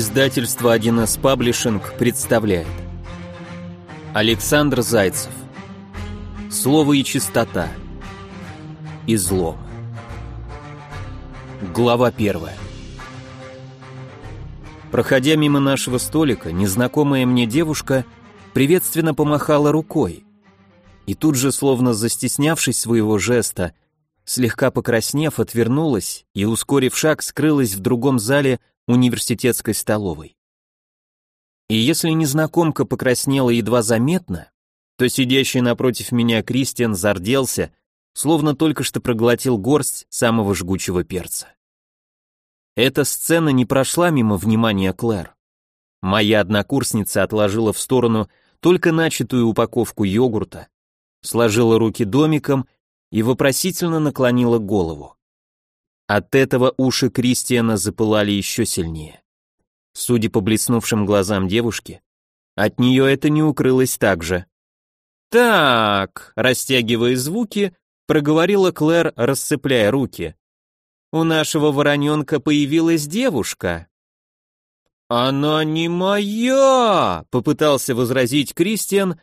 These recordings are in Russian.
Издательство 1С Паблишинг представляет. Александр Зайцев. Слово и чистота. Излом Глава первая. Проходя мимо нашего столика, незнакомая мне девушка приветственно помахала рукой. И тут же, словно застеснявшись своего жеста, слегка покраснев, отвернулась и, ускорив шаг, скрылась в другом зале университетской столовой. И если незнакомка покраснела едва заметно, то сидящий напротив меня Кристиан зарделся, словно только что проглотил горсть самого жгучего перца. Эта сцена не прошла мимо внимания Клэр. Моя однокурсница отложила в сторону только начатую упаковку йогурта, сложила руки домиком и вопросительно наклонила голову. От этого уши Кристиана запылали еще сильнее. Судя по блеснувшим глазам девушки, от нее это не укрылось так же. «Так», растягивая звуки, проговорила Клэр, расцепляя руки. «У нашего вороненка появилась девушка». «Она не моя!» — попытался возразить Кристиан,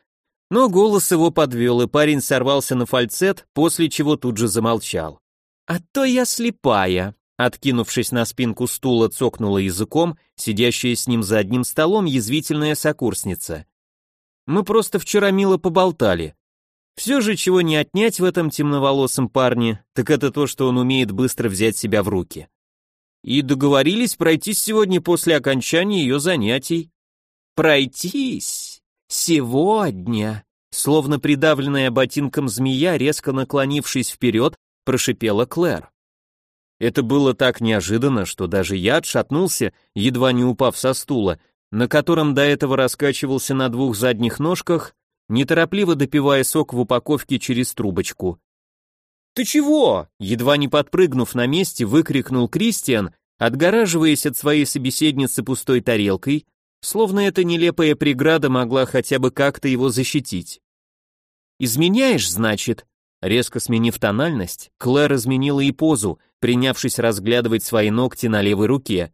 но голос его подвел, и парень сорвался на фальцет, после чего тут же замолчал. «А то я слепая», откинувшись на спинку стула, цокнула языком, сидящая с ним за одним столом язвительная сокурсница. «Мы просто вчера мило поболтали. Все же, чего не отнять в этом темноволосом парне, так это то, что он умеет быстро взять себя в руки. И договорились пройтись сегодня после окончания ее занятий». «Пройтись? Сегодня?» Словно придавленная ботинком змея, резко наклонившись вперед, прошипела Клэр. Это было так неожиданно, что даже я отшатнулся, едва не упав со стула, на котором до этого раскачивался на двух задних ножках, неторопливо допивая сок в упаковке через трубочку. «Ты чего?» Едва не подпрыгнув на месте, выкрикнул Кристиан, отгораживаясь от своей собеседницы пустой тарелкой, словно эта нелепая преграда могла хотя бы как-то его защитить. «Изменяешь, значит?» Резко сменив тональность, Клэр изменила и позу, принявшись разглядывать свои ногти на левой руке.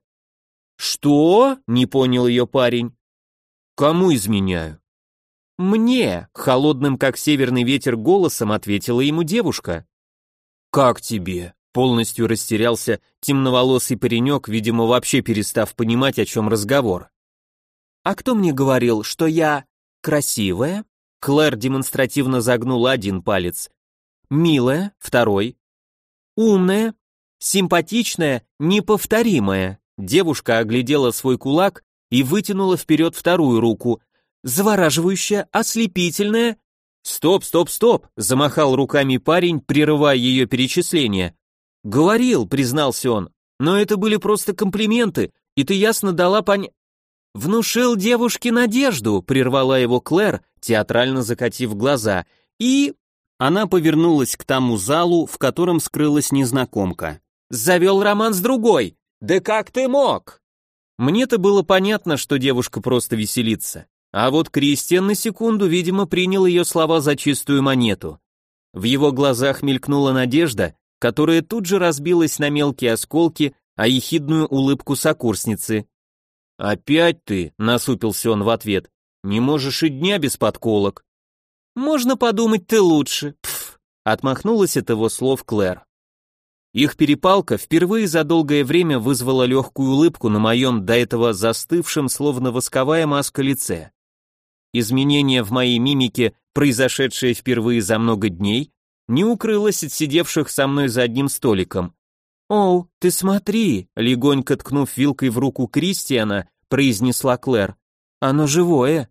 «Что?» — не понял ее парень. «Кому изменяю?» «Мне», — холодным как северный ветер голосом ответила ему девушка. «Как тебе?» — полностью растерялся темноволосый паренек, видимо, вообще перестав понимать, о чем разговор. «А кто мне говорил, что я красивая?» Клэр демонстративно загнула один палец, милая, второй, умная, симпатичная, неповторимая. Девушка оглядела свой кулак и вытянула вперед вторую руку. Завораживающая, ослепительная. Стоп, стоп, стоп, замахал руками парень, прерывая ее перечисление. Говорил, признался он, но это были просто комплименты, и ты ясно дала понять. Внушил девушке надежду, прервала его Клэр, театрально закатив глаза, и она повернулась к тому залу, в котором скрылась незнакомка. «Завел роман с другой! Да как ты мог?» Мне-то было понятно, что девушка просто веселится. А вот Кристиан на секунду, видимо, принял ее слова за чистую монету. В его глазах мелькнула надежда, которая тут же разбилась на мелкие осколки, а ехидную улыбку сокурсницы. «Опять ты?» — насупился он в ответ. «Не можешь и дня без подколок». «Можно подумать, ты лучше», пф, отмахнулась от его слов Клэр. Их перепалка впервые за долгое время вызвала легкую улыбку на моем до этого застывшем, словно восковая маска лице. Изменение в моей мимике, произошедшее впервые за много дней, не укрылось от сидевших со мной за одним столиком. «Оу, ты смотри!» — легонько ткнув вилкой в руку Кристиана, произнесла Клэр. «Оно живое!»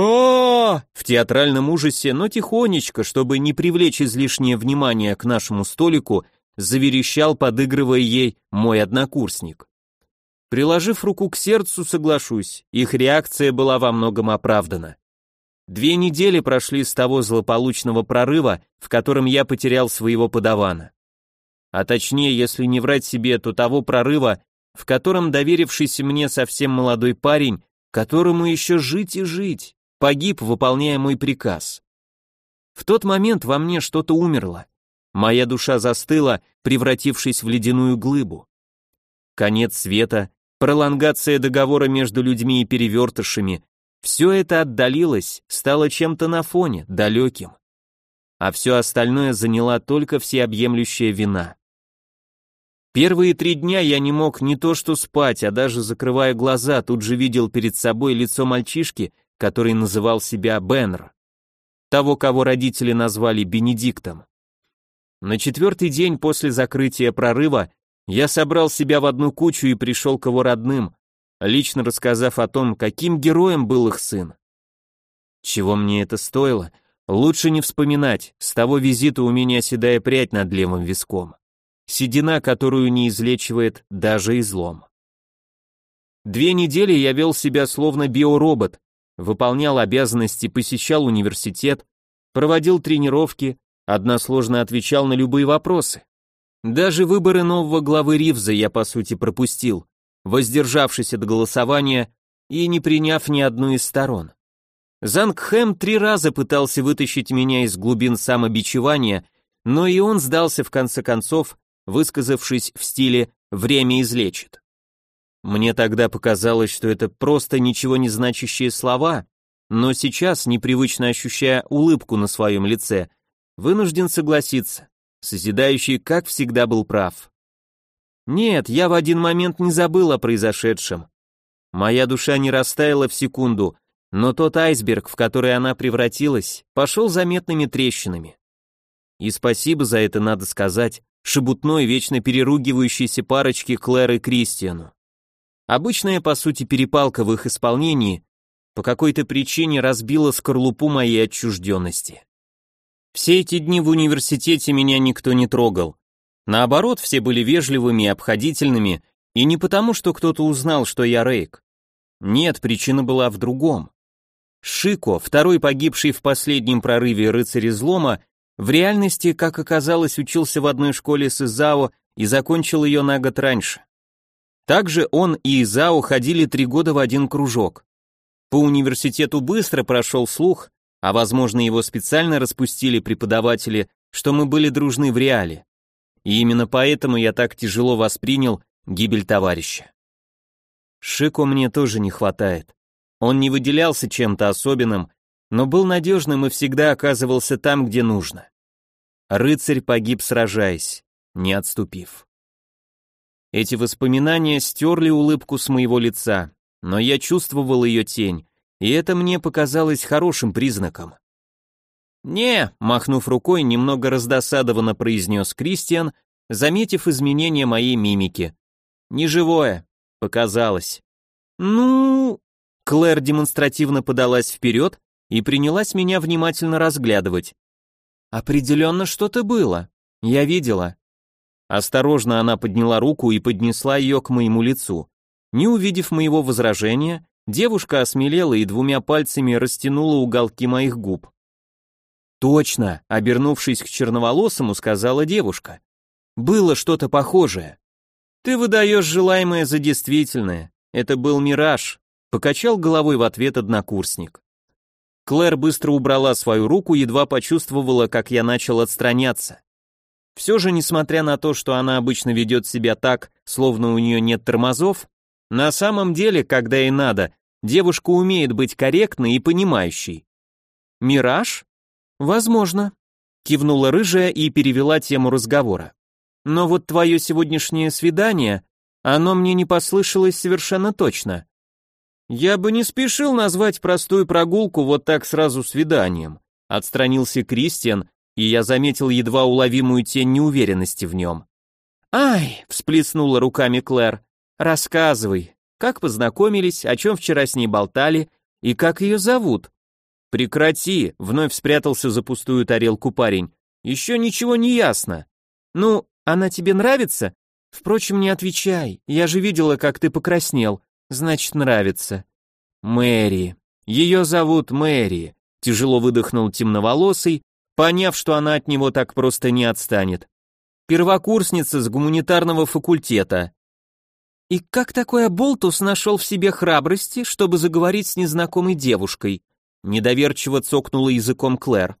О В театральном ужасе, но тихонечко, чтобы не привлечь излишнее внимание к нашему столику, заверещал, подыгрывая ей, мой однокурсник. Приложив руку к сердцу, соглашусь, их реакция была во многом оправдана. Две недели прошли с того злополучного прорыва, в котором я потерял своего подавана. А точнее, если не врать себе, то того прорыва, в котором доверившийся мне совсем молодой парень, которому еще жить и жить, погиб, выполняя мой приказ. В тот момент во мне что-то умерло. Моя душа застыла, превратившись в ледяную глыбу. Конец света пролонгация договора между людьми и перевертышами, все это отдалилось, стало чем-то на фоне, далеким. А все остальное заняла только всеобъемлющая вина. Первые три дня я не мог не то что спать, а даже закрывая глаза, тут же видел перед собой лицо мальчишки, который называл себя Беннер. Того, кого родители назвали Бенедиктом. На четвертый день после закрытия прорыва я собрал себя в одну кучу и пришел к его родным, лично рассказав о том, каким героем был их сын. Чего мне это стоило? Лучше не вспоминать, с того визита у меня седая прядь над левым виском. Седина, которую не излечивает даже излом. Две недели я вел себя словно биоробот, выполнял обязанности, посещал университет, проводил тренировки, односложно отвечал на любые вопросы. Даже выборы нового главы Ривза я по сути пропустил, воздержавшись от голосования и не приняв ни одну из сторон. Зангхэм три раза пытался вытащить меня из глубин самобичевания, но и он сдался в конце концов, высказавшись в стиле «время излечит». Мне тогда показалось, что это просто ничего не значащие слова, но сейчас, непривычно ощущая улыбку на своем лице, вынужден согласиться. Созидающий, как всегда, был прав. Нет, я в один момент не забыл о произошедшем. Моя душа не растаяла в секунду, но тот айсберг, в который она превратилась, пошел заметными трещинами. И спасибо за это надо сказать шебутной, вечно переругивающейся парочке Клэр и Кристиану. Обычная, по сути, перепалка в их исполнении по какой-то причине разбила скорлупу моей отчужденности. Все эти дни в университете меня никто не трогал. Наоборот, все были вежливыми и обходительными, и не потому, что кто-то узнал, что я Рейк. Нет, причина была в другом. Шико, второй погибший в последнем прорыве рыцарь излома, в реальности, как оказалось, учился в одной школе с Изао и закончил ее на год раньше. Также он и Изао ходили три года в один кружок. По университету быстро прошел слух, а возможно его специально распустили преподаватели, что мы были дружны в реале. И именно поэтому я так тяжело воспринял гибель товарища. Шико мне тоже не хватает. Он не выделялся чем-то особенным, но был надежным и всегда оказывался там, где нужно. Рыцарь погиб сражаясь, не отступив. Эти воспоминания стерли улыбку с моего лица, но я чувствовал ее тень, и это мне показалось хорошим признаком. «Не», — махнув рукой, немного раздосадованно произнес Кристиан, заметив изменения моей мимики. «Не живое», — показалось. «Ну...» Клэр демонстративно подалась вперед и принялась меня внимательно разглядывать. «Определенно что-то было. Я видела». Осторожно она подняла руку и поднесла ее к моему лицу. Не увидев моего возражения, Девушка осмелела и двумя пальцами растянула уголки моих губ. «Точно!» — обернувшись к черноволосому, сказала девушка. «Было что-то похожее». «Ты выдаешь желаемое за действительное. Это был мираж», — покачал головой в ответ однокурсник. Клэр быстро убрала свою руку, едва почувствовала, как я начал отстраняться. Все же, несмотря на то, что она обычно ведет себя так, словно у нее нет тормозов, на самом деле, когда и надо, Девушка умеет быть корректной и понимающей. Мираж? Возможно. Кивнула рыжая и перевела тему разговора. Но вот твое сегодняшнее свидание, оно мне не послышалось совершенно точно. Я бы не спешил назвать простую прогулку вот так сразу свиданием. Отстранился Кристиан, и я заметил едва уловимую тень неуверенности в нем. «Ай!» — всплеснула руками Клэр. «Рассказывай, как познакомились, о чем вчера с ней болтали и как ее зовут. Прекрати, вновь спрятался за пустую тарелку парень. Еще ничего не ясно. Ну, она тебе нравится? Впрочем, не отвечай. Я же видела, как ты покраснел. Значит, нравится. Мэри. Ее зовут Мэри. Тяжело выдохнул темноволосый, поняв, что она от него так просто не отстанет. Первокурсница с гуманитарного факультета. И как такой оболтус нашел в себе храбрости, чтобы заговорить с незнакомой девушкой? Недоверчиво цокнула языком Клэр.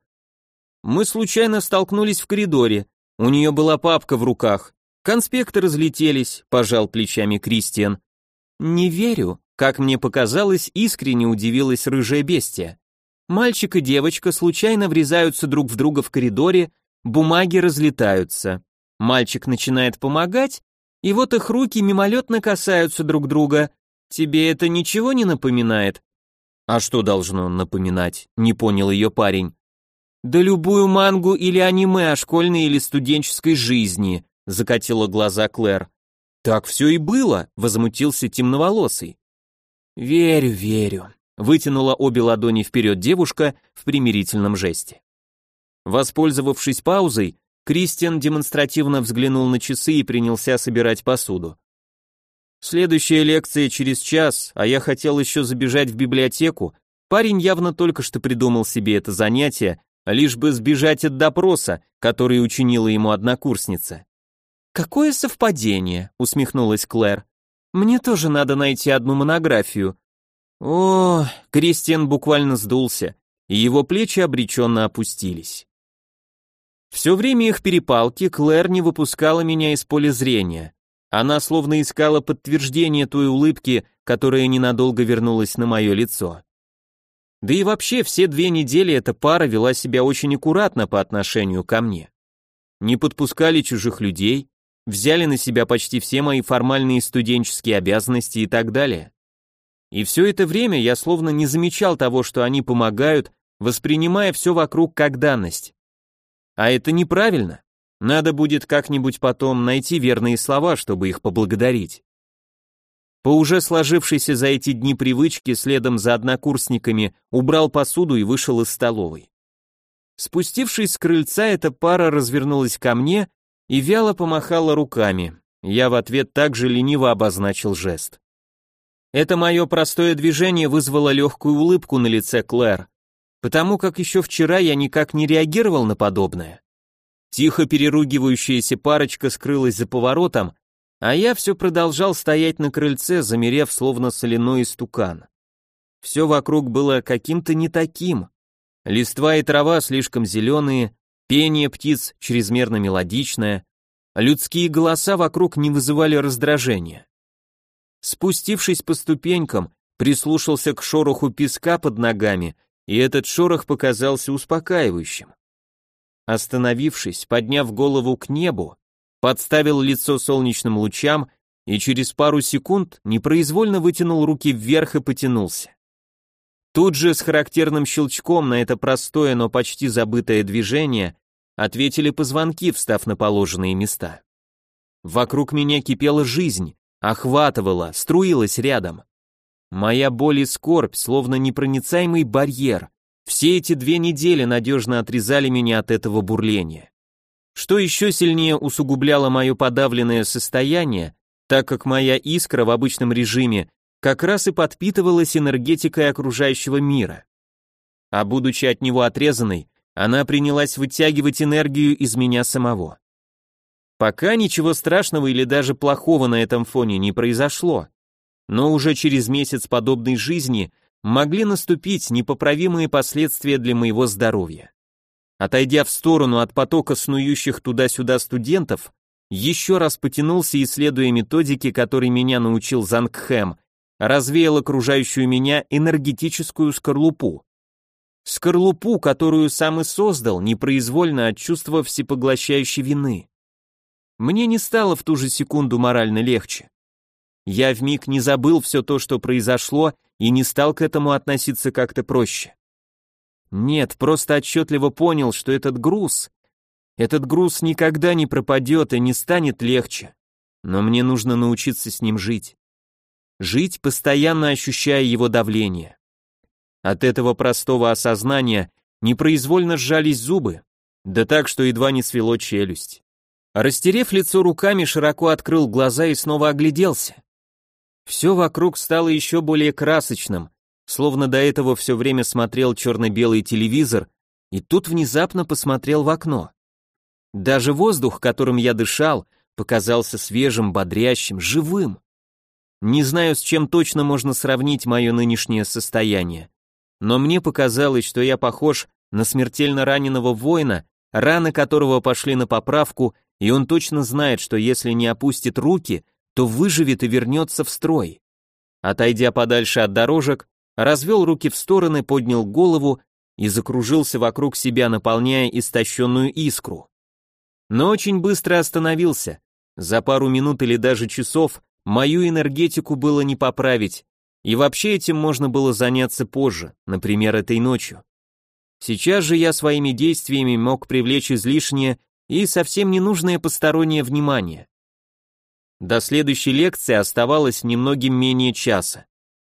Мы случайно столкнулись в коридоре. У нее была папка в руках. Конспекты разлетелись, пожал плечами Кристиан. Не верю, как мне показалось, искренне удивилась рыжая бестия. Мальчик и девочка случайно врезаются друг в друга в коридоре, бумаги разлетаются. Мальчик начинает помогать, и вот их руки мимолетно касаются друг друга. Тебе это ничего не напоминает? А что должно напоминать? Не понял ее парень. Да любую мангу или аниме о школьной или студенческой жизни, закатила глаза Клэр. Так все и было, возмутился темноволосый. Верю, верю, вытянула обе ладони вперед девушка в примирительном жесте. Воспользовавшись паузой, Кристиан демонстративно взглянул на часы и принялся собирать посуду. Следующая лекция через час, а я хотел еще забежать в библиотеку. Парень явно только что придумал себе это занятие, лишь бы сбежать от допроса, который учинила ему однокурсница. «Какое совпадение», — усмехнулась Клэр. «Мне тоже надо найти одну монографию». О, Кристиан буквально сдулся, и его плечи обреченно опустились. Все время их перепалки Клэр не выпускала меня из поля зрения. Она словно искала подтверждение той улыбки, которая ненадолго вернулась на мое лицо. Да и вообще все две недели эта пара вела себя очень аккуратно по отношению ко мне. Не подпускали чужих людей, взяли на себя почти все мои формальные студенческие обязанности и так далее. И все это время я словно не замечал того, что они помогают, воспринимая все вокруг как данность. А это неправильно. Надо будет как-нибудь потом найти верные слова, чтобы их поблагодарить. По уже сложившейся за эти дни привычке следом за однокурсниками убрал посуду и вышел из столовой. Спустившись с крыльца, эта пара развернулась ко мне и вяло помахала руками. Я в ответ также лениво обозначил жест. Это мое простое движение вызвало легкую улыбку на лице Клэр, потому как еще вчера я никак не реагировал на подобное. Тихо переругивающаяся парочка скрылась за поворотом, а я все продолжал стоять на крыльце, замерев словно соляной истукан. Все вокруг было каким-то не таким. Листва и трава слишком зеленые, пение птиц чрезмерно мелодичное, людские голоса вокруг не вызывали раздражения. Спустившись по ступенькам, прислушался к шороху песка под ногами и этот шорох показался успокаивающим. Остановившись, подняв голову к небу, подставил лицо солнечным лучам и через пару секунд непроизвольно вытянул руки вверх и потянулся. Тут же с характерным щелчком на это простое, но почти забытое движение ответили позвонки, встав на положенные места. Вокруг меня кипела жизнь, охватывала, струилась рядом. Моя боль и скорбь, словно непроницаемый барьер, все эти две недели надежно отрезали меня от этого бурления. Что еще сильнее усугубляло мое подавленное состояние, так как моя искра в обычном режиме как раз и подпитывалась энергетикой окружающего мира. А будучи от него отрезанной, она принялась вытягивать энергию из меня самого. Пока ничего страшного или даже плохого на этом фоне не произошло, но уже через месяц подобной жизни могли наступить непоправимые последствия для моего здоровья. Отойдя в сторону от потока снующих туда-сюда студентов, еще раз потянулся, исследуя методики, которые меня научил Зангхэм, развеял окружающую меня энергетическую скорлупу. Скорлупу, которую сам и создал, непроизвольно от чувства всепоглощающей вины. Мне не стало в ту же секунду морально легче. Я вмиг не забыл все то, что произошло, и не стал к этому относиться как-то проще. Нет, просто отчетливо понял, что этот груз, этот груз никогда не пропадет и не станет легче. Но мне нужно научиться с ним жить. Жить, постоянно ощущая его давление. От этого простого осознания непроизвольно сжались зубы, да так, что едва не свело челюсть. Растерев лицо руками, широко открыл глаза и снова огляделся. Все вокруг стало еще более красочным, словно до этого все время смотрел черно-белый телевизор, и тут внезапно посмотрел в окно. Даже воздух, которым я дышал, показался свежим, бодрящим, живым. Не знаю, с чем точно можно сравнить мое нынешнее состояние, но мне показалось, что я похож на смертельно раненого воина, раны которого пошли на поправку, и он точно знает, что если не опустит руки, то выживет и вернется в строй. Отойдя подальше от дорожек, развел руки в стороны, поднял голову и закружился вокруг себя, наполняя истощенную искру. Но очень быстро остановился. За пару минут или даже часов мою энергетику было не поправить, и вообще этим можно было заняться позже, например, этой ночью. Сейчас же я своими действиями мог привлечь излишнее и совсем ненужное постороннее внимание. До следующей лекции оставалось немногим менее часа.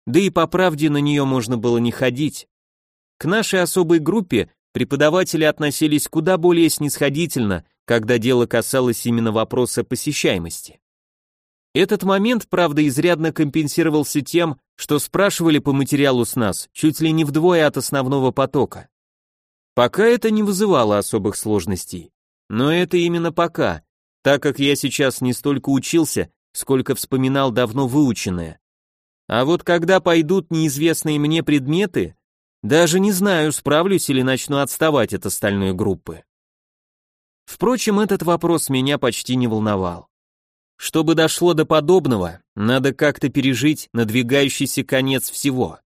Да и по правде на нее можно было не ходить. К нашей особой группе преподаватели относились куда более снисходительно, когда дело касалось именно вопроса посещаемости. Этот момент, правда, изрядно компенсировался тем, что спрашивали по материалу с нас, чуть ли не вдвое от основного потока. Пока это не вызывало особых сложностей. Но это именно пока, так как я сейчас не столько учился, сколько вспоминал давно выученное. А вот когда пойдут неизвестные мне предметы, даже не знаю, справлюсь или начну отставать от остальной группы. Впрочем, этот вопрос меня почти не волновал. Чтобы дошло до подобного, надо как-то пережить надвигающийся конец всего.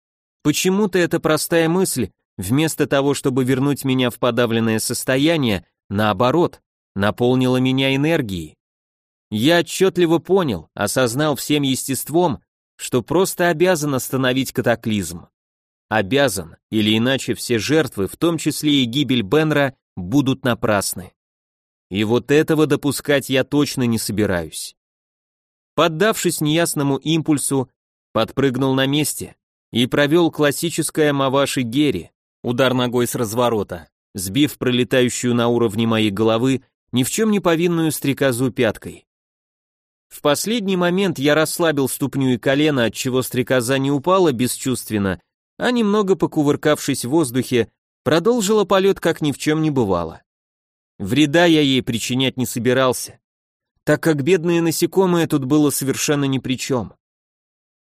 Почему-то эта простая мысль, вместо того, чтобы вернуть меня в подавленное состояние, наоборот, наполнила меня энергией. Я отчетливо понял, осознал всем естеством, что просто обязан остановить катаклизм. Обязан, или иначе все жертвы, в том числе и гибель Бенра, будут напрасны. И вот этого допускать я точно не собираюсь. Поддавшись неясному импульсу, подпрыгнул на месте и провел классическое Маваши Гери, удар ногой с разворота, сбив пролетающую на уровне моей головы ни в чем не повинную стрекозу пяткой. В последний момент я расслабил ступню и колено, отчего стрекоза не упала бесчувственно, а немного покувыркавшись в воздухе, продолжила полет, как ни в чем не бывало. Вреда я ей причинять не собирался, так как бедные насекомые тут было совершенно ни при чем.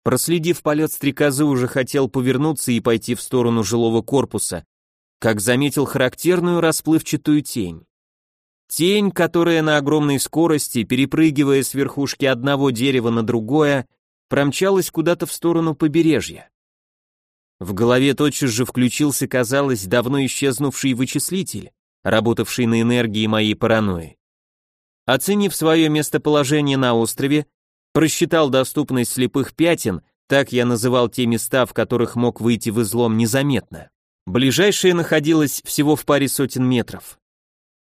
Проследив полет стрекозы, уже хотел повернуться и пойти в сторону жилого корпуса, как заметил характерную расплывчатую тень. Тень, которая на огромной скорости, перепрыгивая с верхушки одного дерева на другое, промчалась куда-то в сторону побережья. В голове тотчас же включился, казалось, давно исчезнувший вычислитель, работавший на энергии моей паранойи. Оценив свое местоположение на острове, просчитал доступность слепых пятен, так я называл те места, в которых мог выйти в излом незаметно. Ближайшее находилось всего в паре сотен метров.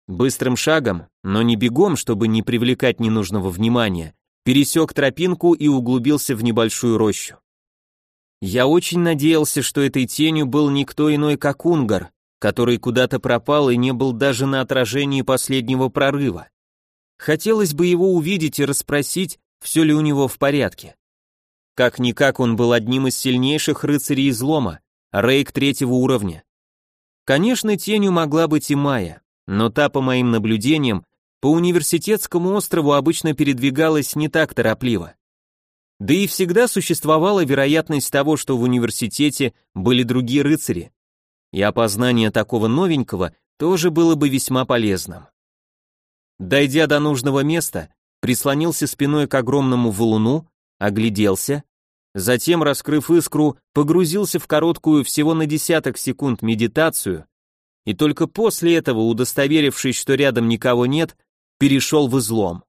Быстрым шагом, но не бегом, чтобы не привлекать ненужного внимания, пересек тропинку и углубился в небольшую рощу. Я очень надеялся, что этой тенью был никто иной, как Унгар, который куда-то пропал и не был даже на отражении последнего прорыва. Хотелось бы его увидеть и расспросить, все ли у него в порядке. Как-никак он был одним из сильнейших рыцарей излома, рейк третьего уровня. Конечно, тенью могла быть и Майя, но та, по моим наблюдениям, по университетскому острову обычно передвигалась не так торопливо. Да и всегда существовала вероятность того, что в университете были другие рыцари, и опознание такого новенького тоже было бы весьма полезным. Дойдя до нужного места, прислонился спиной к огромному валуну, огляделся, затем, раскрыв искру, погрузился в короткую всего на десяток секунд медитацию, и только после этого, удостоверившись, что рядом никого нет, перешел в излом.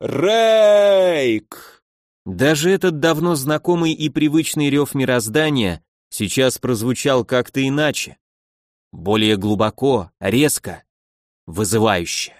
«Рейк!» Даже этот давно знакомый и привычный рев мироздания сейчас прозвучал как-то иначе. Более глубоко, резко, вызывающе.